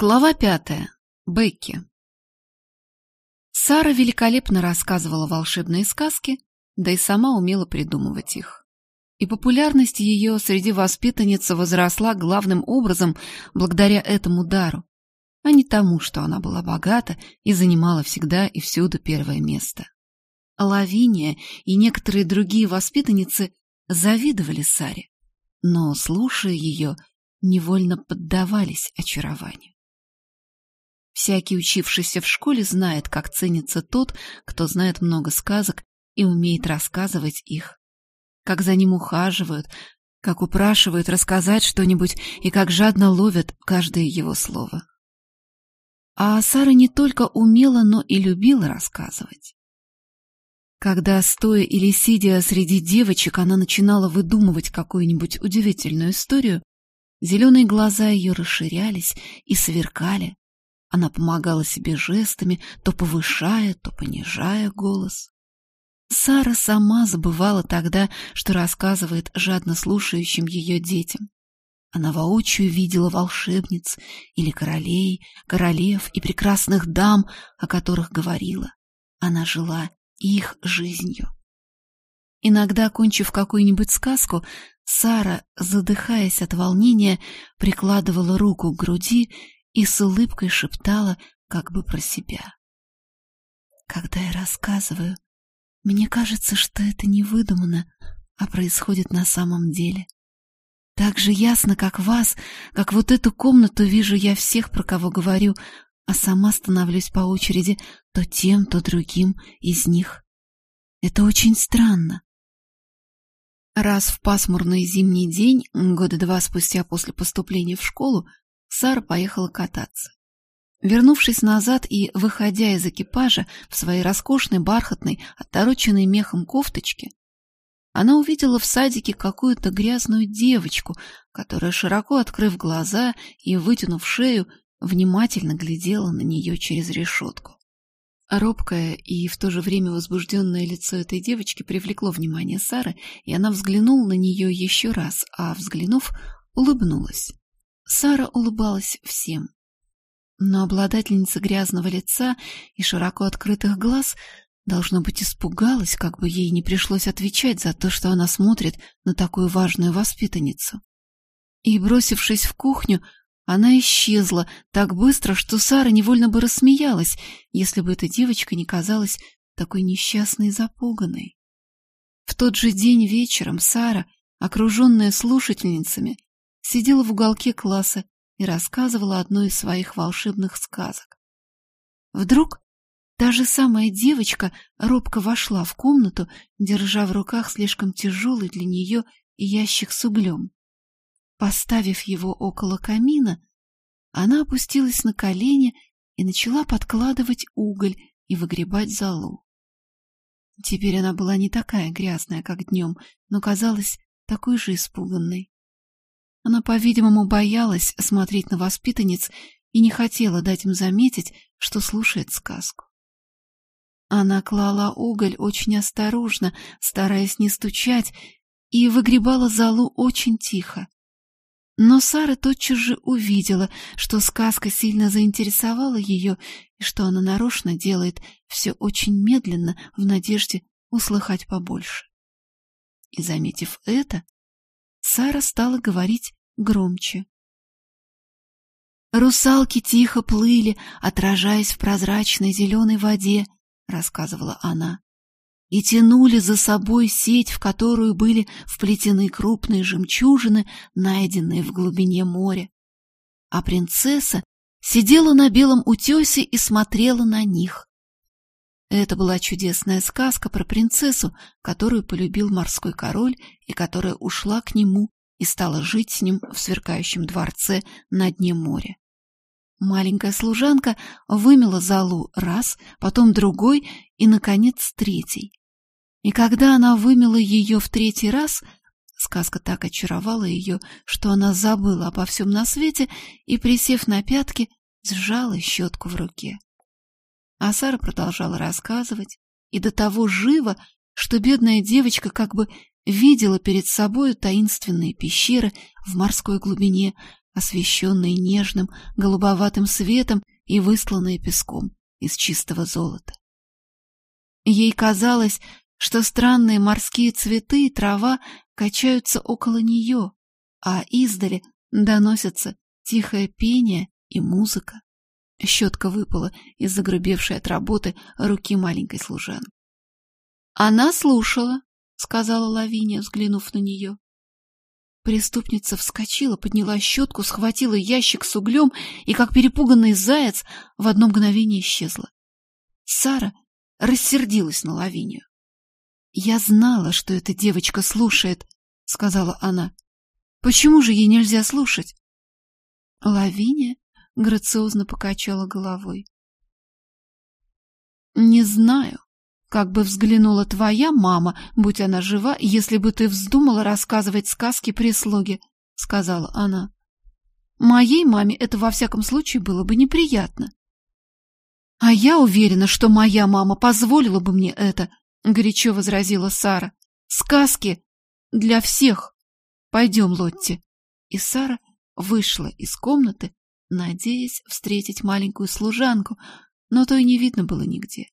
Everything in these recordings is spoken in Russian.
Глава пятая. Бекки. Сара великолепно рассказывала волшебные сказки, да и сама умела придумывать их. И популярность ее среди воспитанниц возросла главным образом благодаря этому дару, а не тому, что она была богата и занимала всегда и всюду первое место. Лавиния и некоторые другие воспитанницы завидовали Саре, но, слушая ее, невольно поддавались очарованию. Всякий, учившийся в школе, знает, как ценится тот, кто знает много сказок и умеет рассказывать их. Как за ним ухаживают, как упрашивают рассказать что-нибудь и как жадно ловят каждое его слово. А Сара не только умела, но и любила рассказывать. Когда, стоя или сидя среди девочек, она начинала выдумывать какую-нибудь удивительную историю, зеленые глаза ее расширялись и сверкали, она помогала себе жестами, то повышая, то понижая голос. Сара сама забывала тогда, что рассказывает жадно слушающим ее детям. Она воочию видела волшебниц или королей, королев и прекрасных дам, о которых говорила. Она жила их жизнью. Иногда, кончив какую-нибудь сказку, Сара, задыхаясь от волнения, прикладывала руку к груди и с улыбкой шептала как бы про себя. Когда я рассказываю, мне кажется, что это не выдумано, а происходит на самом деле. Так же ясно, как вас, как вот эту комнату вижу я всех, про кого говорю, а сама становлюсь по очереди то тем, то другим из них. Это очень странно. Раз в пасмурный зимний день, года два спустя после поступления в школу, Сара поехала кататься. Вернувшись назад и выходя из экипажа в своей роскошной бархатной, отороченной мехом кофточке, она увидела в садике какую-то грязную девочку, которая, широко открыв глаза и вытянув шею, внимательно глядела на нее через решетку. Робкое и в то же время возбужденное лицо этой девочки привлекло внимание Сары, и она взглянула на нее еще раз, а, взглянув, улыбнулась. Сара улыбалась всем. Но обладательница грязного лица и широко открытых глаз должно быть испугалась, как бы ей не пришлось отвечать за то, что она смотрит на такую важную воспитанницу. И, бросившись в кухню, она исчезла так быстро, что Сара невольно бы рассмеялась, если бы эта девочка не казалась такой несчастной и запуганной. В тот же день вечером Сара, окруженная слушательницами, сидела в уголке класса и рассказывала одну из своих волшебных сказок. Вдруг та же самая девочка робко вошла в комнату, держа в руках слишком тяжелый для нее ящик с углем. Поставив его около камина, она опустилась на колени и начала подкладывать уголь и выгребать золу. Теперь она была не такая грязная, как днем, но казалась такой же испуганной. Она, по-видимому, боялась смотреть на воспитанниц и не хотела дать им заметить, что слушает сказку. Она клала уголь очень осторожно, стараясь не стучать, и выгребала залу очень тихо. Но Сара тотчас же увидела, что сказка сильно заинтересовала ее и что она нарочно делает все очень медленно в надежде услыхать побольше. И, заметив это, Сара стала говорить громче. «Русалки тихо плыли, отражаясь в прозрачной зеленой воде», — рассказывала она, «и тянули за собой сеть, в которую были вплетены крупные жемчужины, найденные в глубине моря. А принцесса сидела на белом утесе и смотрела на них. Это была чудесная сказка про принцессу, которую полюбил морской король и которая ушла к нему и стала жить с ним в сверкающем дворце на дне моря. Маленькая служанка вымела залу раз, потом другой и, наконец, третий. И когда она вымела ее в третий раз, сказка так очаровала ее, что она забыла обо всем на свете и, присев на пятки, сжала щетку в руке. А Сара продолжала рассказывать, и до того живо, что бедная девочка как бы видела перед собой таинственные пещеры в морской глубине, освещенные нежным голубоватым светом и выстланные песком из чистого золота. Ей казалось, что странные морские цветы и трава качаются около нее, а издали доносятся тихое пение и музыка. Щетка выпала из загрубевшей от работы руки маленькой служанки. Она слушала, сказала Лавиния, взглянув на нее. Преступница вскочила, подняла щетку, схватила ящик с углем и, как перепуганный заяц, в одно мгновение исчезла. Сара рассердилась на Лавинию. «Я знала, что эта девочка слушает», — сказала она. «Почему же ей нельзя слушать?» Лавиния грациозно покачала головой. «Не знаю, как бы взглянула твоя мама, будь она жива, если бы ты вздумала рассказывать сказки прислуге», — сказала она. «Моей маме это во всяком случае было бы неприятно». «А я уверена, что моя мама позволила бы мне это», — горячо возразила Сара. «Сказки для всех. Пойдем, Лотти». И Сара вышла из комнаты, надеясь встретить маленькую служанку, но то и не видно было нигде.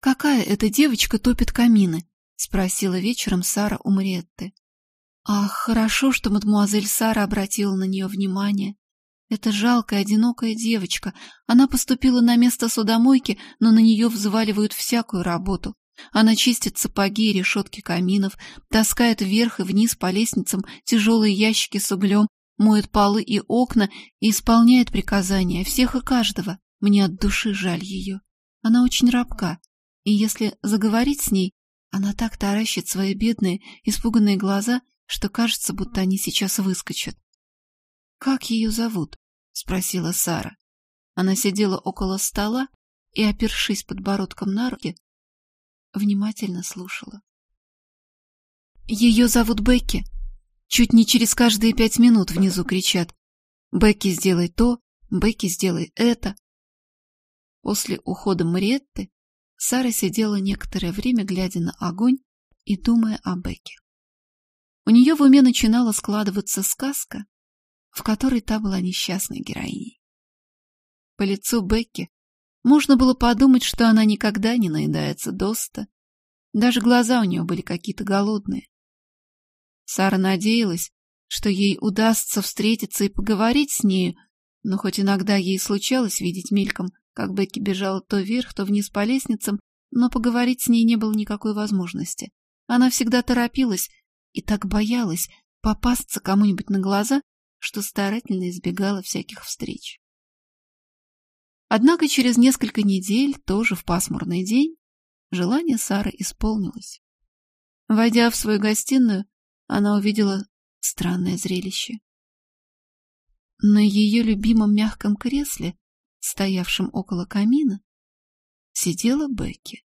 «Какая эта девочка топит камины?» — спросила вечером Сара у Мариетты. «Ах, хорошо, что мадмуазель Сара обратила на нее внимание. Это жалкая, одинокая девочка. Она поступила на место судомойки, но на нее взваливают всякую работу. Она чистит сапоги и решетки каминов, таскает вверх и вниз по лестницам тяжелые ящики с углем, моет полы и окна и исполняет приказания всех и каждого. Мне от души жаль ее. Она очень рабка, и если заговорить с ней, она так таращит свои бедные, испуганные глаза, что кажется, будто они сейчас выскочат. «Как ее зовут?» — спросила Сара. Она сидела около стола и, опершись подбородком на руки, внимательно слушала. «Ее зовут Бекки», Чуть не через каждые пять минут внизу кричат «Бекки, сделай то! Бекки, сделай это!» После ухода Мариетты Сара сидела некоторое время, глядя на огонь и думая о Бекке. У нее в уме начинала складываться сказка, в которой та была несчастной героиней. По лицу Бекки можно было подумать, что она никогда не наедается доста. Даже глаза у нее были какие-то голодные. Сара надеялась, что ей удастся встретиться и поговорить с нею, но хоть иногда ей случалось видеть мельком, как Бекки бежала то вверх, то вниз по лестницам, но поговорить с ней не было никакой возможности. Она всегда торопилась и так боялась попасться кому-нибудь на глаза, что старательно избегала всяких встреч. Однако через несколько недель, тоже в пасмурный день, желание Сары исполнилось. Войдя в свою гостиную, она увидела странное зрелище. На ее любимом мягком кресле, стоявшем около камина, сидела Бекки.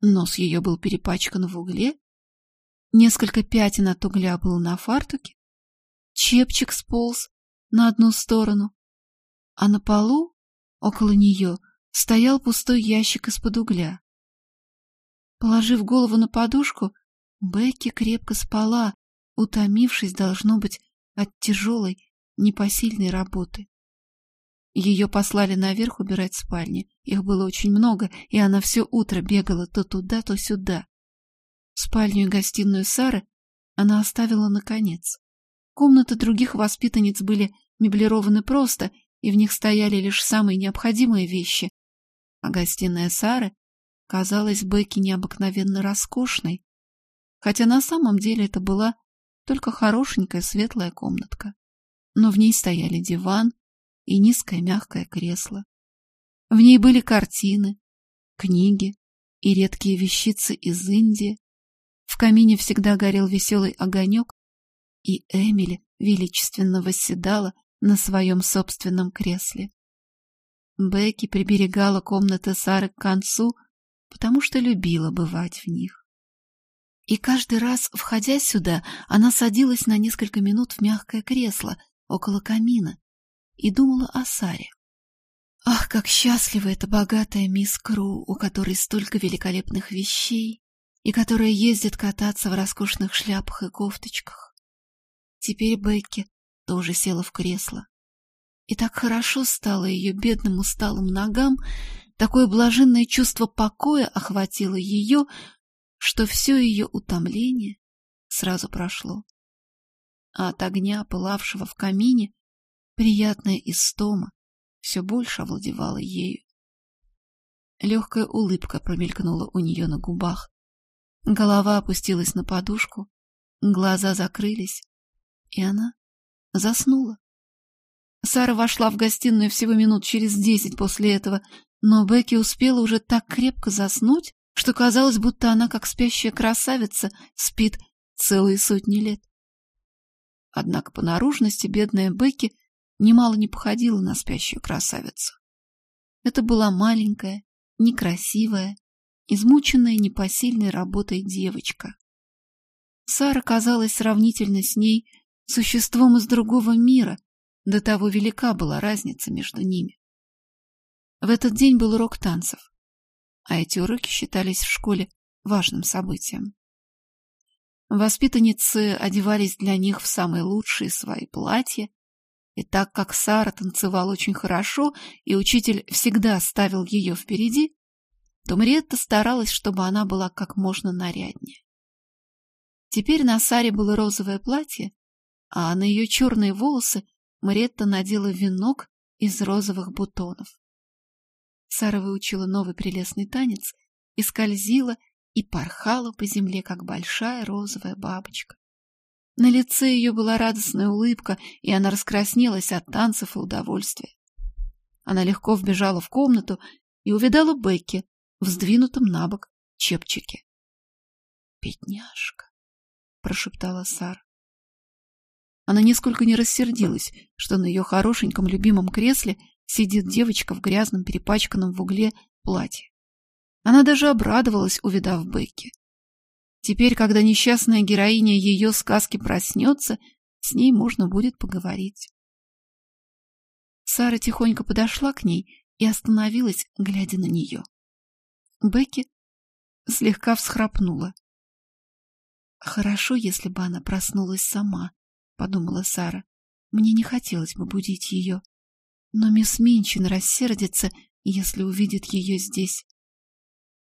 Нос ее был перепачкан в угле, несколько пятен от угля было на фартуке, чепчик сполз на одну сторону, а на полу, около нее, стоял пустой ящик из-под угля. Положив голову на подушку, Бекки крепко спала, утомившись, должно быть, от тяжелой, непосильной работы. Ее послали наверх убирать спальни. Их было очень много, и она все утро бегала то туда, то сюда. Спальню и гостиную Сары она оставила наконец. Комнаты других воспитанниц были меблированы просто, и в них стояли лишь самые необходимые вещи. А гостиная Сары казалась Бекки необыкновенно роскошной, хотя на самом деле это была только хорошенькая светлая комнатка. Но в ней стояли диван и низкое мягкое кресло. В ней были картины, книги и редкие вещицы из Индии. В камине всегда горел веселый огонек, и Эмили величественно восседала на своем собственном кресле. Бекки приберегала комнаты Сары к концу, потому что любила бывать в них. И каждый раз, входя сюда, она садилась на несколько минут в мягкое кресло около камина и думала о Саре. Ах, как счастлива эта богатая мисс Кру, у которой столько великолепных вещей, и которая ездит кататься в роскошных шляпах и кофточках. Теперь Бекки тоже села в кресло. И так хорошо стало ее бедным усталым ногам, такое блаженное чувство покоя охватило ее, что все ее утомление сразу прошло. А от огня, пылавшего в камине, приятная истома все больше овладевала ею. Легкая улыбка промелькнула у нее на губах. Голова опустилась на подушку, глаза закрылись, и она заснула. Сара вошла в гостиную всего минут через десять после этого, но Бекки успела уже так крепко заснуть, что казалось, будто она, как спящая красавица, спит целые сотни лет. Однако по наружности бедная Бекки немало не походила на спящую красавицу. Это была маленькая, некрасивая, измученная непосильной работой девочка. Сара казалась сравнительно с ней существом из другого мира, до того велика была разница между ними. В этот день был урок танцев, а эти уроки считались в школе важным событием. Воспитанницы одевались для них в самые лучшие свои платья, и так как Сара танцевала очень хорошо, и учитель всегда ставил ее впереди, то Мариетта старалась, чтобы она была как можно наряднее. Теперь на Саре было розовое платье, а на ее черные волосы Маретта надела венок из розовых бутонов. Сара выучила новый прелестный танец и скользила и порхала по земле, как большая розовая бабочка. На лице ее была радостная улыбка, и она раскраснелась от танцев и удовольствия. Она легко вбежала в комнату и увидала Бекки в сдвинутом на бок чепчике. «Бедняжка!» — прошептала Сара. Она нисколько не рассердилась, что на ее хорошеньком любимом кресле сидит девочка в грязном, перепачканном в угле платье. Она даже обрадовалась, увидав Бекки. Теперь, когда несчастная героиня ее сказки проснется, с ней можно будет поговорить. Сара тихонько подошла к ней и остановилась, глядя на нее. Бекки слегка всхрапнула. Хорошо, если бы она проснулась сама, — подумала Сара. Мне не хотелось бы будить ее. Но мисс Минчин рассердится, если увидит ее здесь.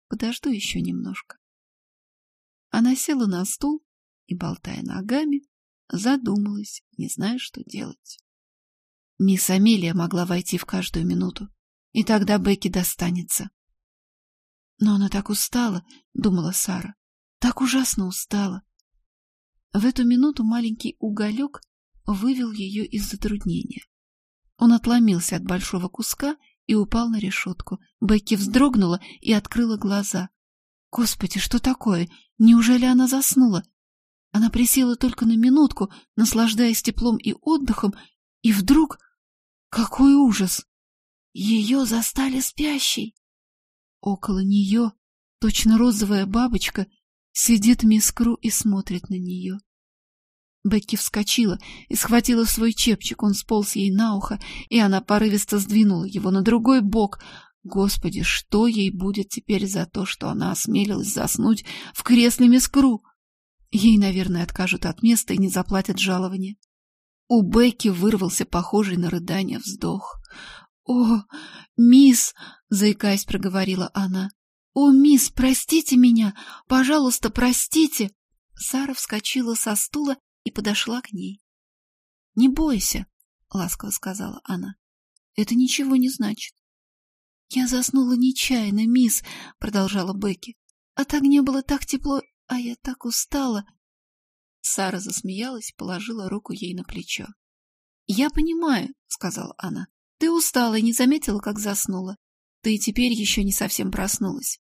Подожду еще немножко. Она села на стул и, болтая ногами, задумалась, не зная, что делать. Мисс Амелия могла войти в каждую минуту, и тогда Бекки достанется. Но она так устала, — думала Сара, — так ужасно устала. В эту минуту маленький уголек вывел ее из затруднения. Он отломился от большого куска и упал на решетку. Бекки вздрогнула и открыла глаза. Господи, что такое? Неужели она заснула? Она присела только на минутку, наслаждаясь теплом и отдыхом, и вдруг... Какой ужас! Ее застали спящей! Около нее, точно розовая бабочка, Сидит мисс Кру и смотрит на нее. Бекки вскочила и схватила свой чепчик. Он сполз ей на ухо, и она порывисто сдвинула его на другой бок. Господи, что ей будет теперь за то, что она осмелилась заснуть в кресле мисс Кру? Ей, наверное, откажут от места и не заплатят жалования. У Бекки вырвался похожий на рыдание вздох. «О, мисс!» — заикаясь, проговорила она. «О, мисс, простите меня! Пожалуйста, простите!» Сара вскочила со стула и подошла к ней. «Не бойся», — ласково сказала она. «Это ничего не значит». «Я заснула нечаянно, мисс», — продолжала Бекки. «От огня было так тепло, а я так устала». Сара засмеялась, положила руку ей на плечо. «Я понимаю», — сказала она. «Ты устала и не заметила, как заснула. Ты теперь еще не совсем проснулась.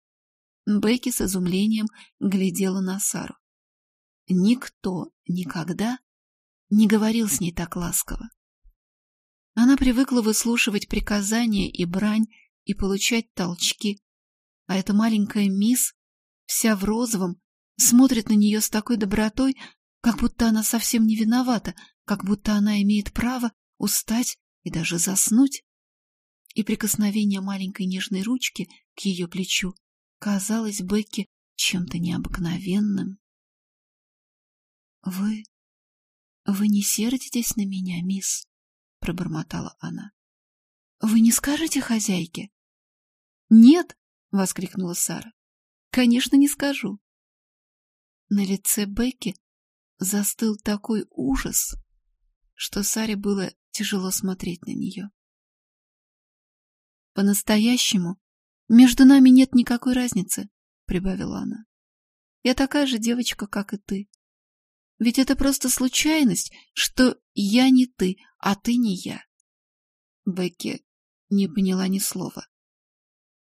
Бекки с изумлением глядела на Сару. Никто никогда не говорил с ней так ласково. Она привыкла выслушивать приказания и брань и получать толчки, а эта маленькая мисс, вся в розовом, смотрит на нее с такой добротой, как будто она совсем не виновата, как будто она имеет право устать и даже заснуть и прикосновение маленькой нежной ручки к ее плечу казалось Бекке чем-то необыкновенным. «Вы... «Вы не сердитесь на меня, мисс?» — пробормотала она. «Вы не скажете хозяйке?» «Нет!» — воскликнула Сара. «Конечно, не скажу». На лице Бекки застыл такой ужас, что Саре было тяжело смотреть на нее. «По-настоящему между нами нет никакой разницы», — прибавила она. «Я такая же девочка, как и ты. Ведь это просто случайность, что я не ты, а ты не я». Бекки не поняла ни слова.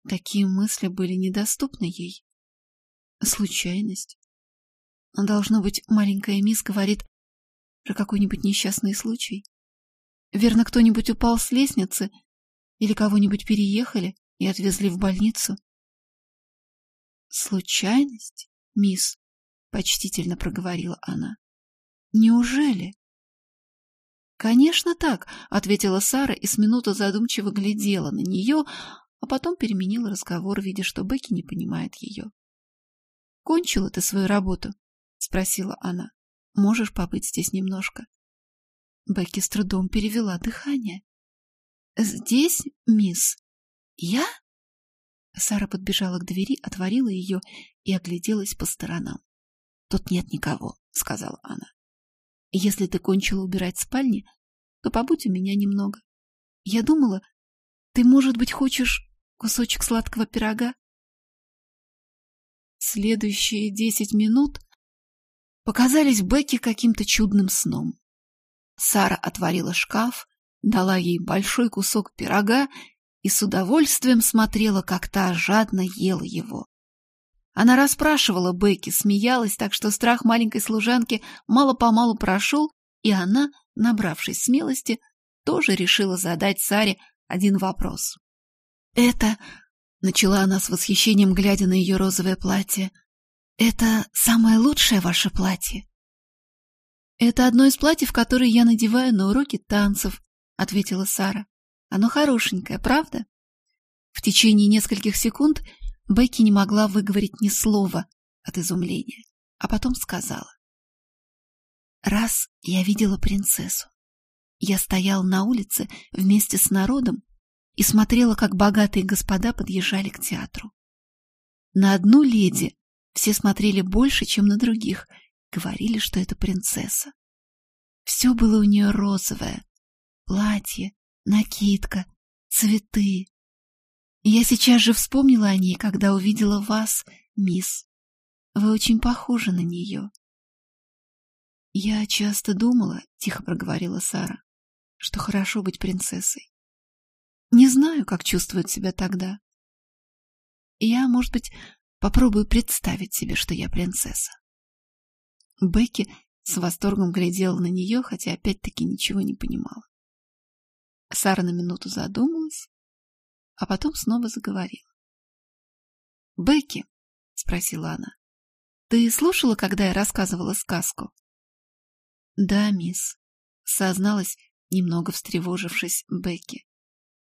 Такие мысли были недоступны ей. Случайность. Должно быть, маленькая мисс говорит про какой-нибудь несчастный случай. Верно, кто-нибудь упал с лестницы или кого-нибудь переехали и отвезли в больницу. «Случайность, мисс?» — почтительно проговорила она. «Неужели?» «Конечно так», — ответила Сара и с минуты задумчиво глядела на нее, а потом переменила разговор, видя, что Бекки не понимает ее. «Кончила ты свою работу?» — спросила она. «Можешь побыть здесь немножко?» Бекки с трудом перевела дыхание. «Здесь, мисс? Я?» Сара подбежала к двери, отворила ее и огляделась по сторонам. «Тут нет никого», — сказала она. «Если ты кончила убирать спальни, то побудь у меня немного. Я думала, ты, может быть, хочешь кусочек сладкого пирога?» Следующие десять минут показались Бекке каким-то чудным сном. Сара отворила шкаф, дала ей большой кусок пирога и с удовольствием смотрела, как та жадно ела его. Она расспрашивала Бекки, смеялась, так что страх маленькой служанки мало-помалу прошел, и она, набравшись смелости, тоже решила задать Саре один вопрос. «Это...» — начала она с восхищением, глядя на ее розовое платье. «Это самое лучшее ваше платье?» «Это одно из платьев, которые я надеваю на уроки танцев», — ответила Сара. «Оно хорошенькое, правда?» В течение нескольких секунд Бекки не могла выговорить ни слова от изумления, а потом сказала. «Раз я видела принцессу. Я стоял на улице вместе с народом и смотрела, как богатые господа подъезжали к театру. На одну леди все смотрели больше, чем на других, Говорили, что это принцесса. Все было у нее розовое. Платье, накидка, цветы. Я сейчас же вспомнила о ней, когда увидела вас, мисс. Вы очень похожи на нее. Я часто думала, — тихо проговорила Сара, — что хорошо быть принцессой. Не знаю, как чувствует себя тогда. Я, может быть, попробую представить себе, что я принцесса. Бекки с восторгом глядела на нее, хотя опять-таки ничего не понимала. Сара на минуту задумалась, а потом снова заговорила. «Бекки», — спросила она, — «ты слушала, когда я рассказывала сказку?» «Да, мисс», — созналась, немного встревожившись Бекки.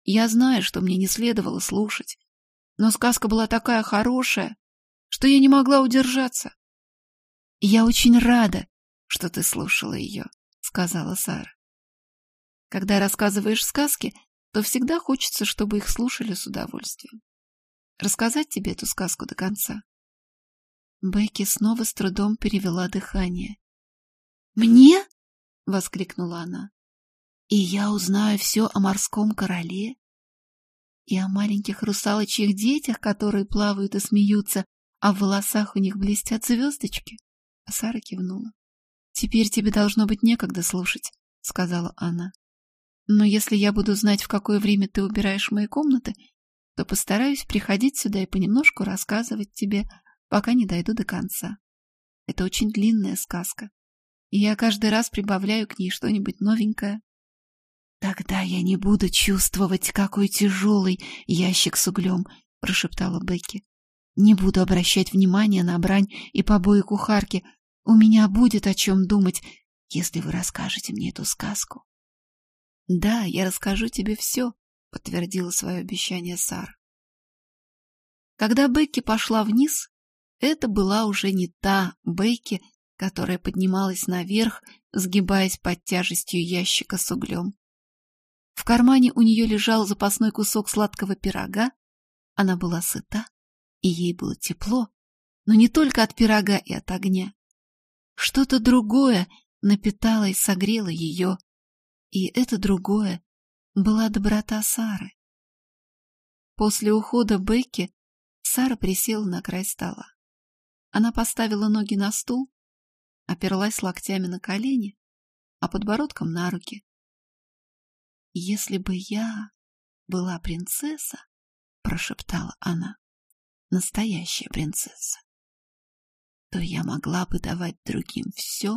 «Я знаю, что мне не следовало слушать, но сказка была такая хорошая, что я не могла удержаться. «Я очень рада, что ты слушала ее», — сказала Сара. «Когда рассказываешь сказки, то всегда хочется, чтобы их слушали с удовольствием. Рассказать тебе эту сказку до конца?» Бекки снова с трудом перевела дыхание. «Мне?» — воскликнула она. «И я узнаю все о морском короле и о маленьких русалочьих детях, которые плавают и смеются, а в волосах у них блестят звездочки. Сара кивнула. «Теперь тебе должно быть некогда слушать», — сказала она. «Но если я буду знать, в какое время ты убираешь мои комнаты, то постараюсь приходить сюда и понемножку рассказывать тебе, пока не дойду до конца. Это очень длинная сказка, и я каждый раз прибавляю к ней что-нибудь новенькое». «Тогда я не буду чувствовать, какой тяжелый ящик с углем», — прошептала Бекки. «Не буду обращать внимания на брань и побои кухарки, у меня будет о чем думать, если вы расскажете мне эту сказку. — Да, я расскажу тебе все, — подтвердила свое обещание Сара. Когда Бекки пошла вниз, это была уже не та Бекки, которая поднималась наверх сгибаясь под тяжестью ящика с углем. В кармане у нее лежал запасной кусок сладкого пирога. Она была сыта, и ей было тепло, но не только от пирога и от огня. Что-то другое напитало и согрело ее, и это другое была доброта Сары. После ухода Бекки Сара присела на край стола. Она поставила ноги на стул, оперлась локтями на колени, а подбородком на руки. «Если бы я была принцесса, — прошептала она, — настоящая принцесса, то я могла бы давать другим все,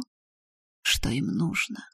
что им нужно.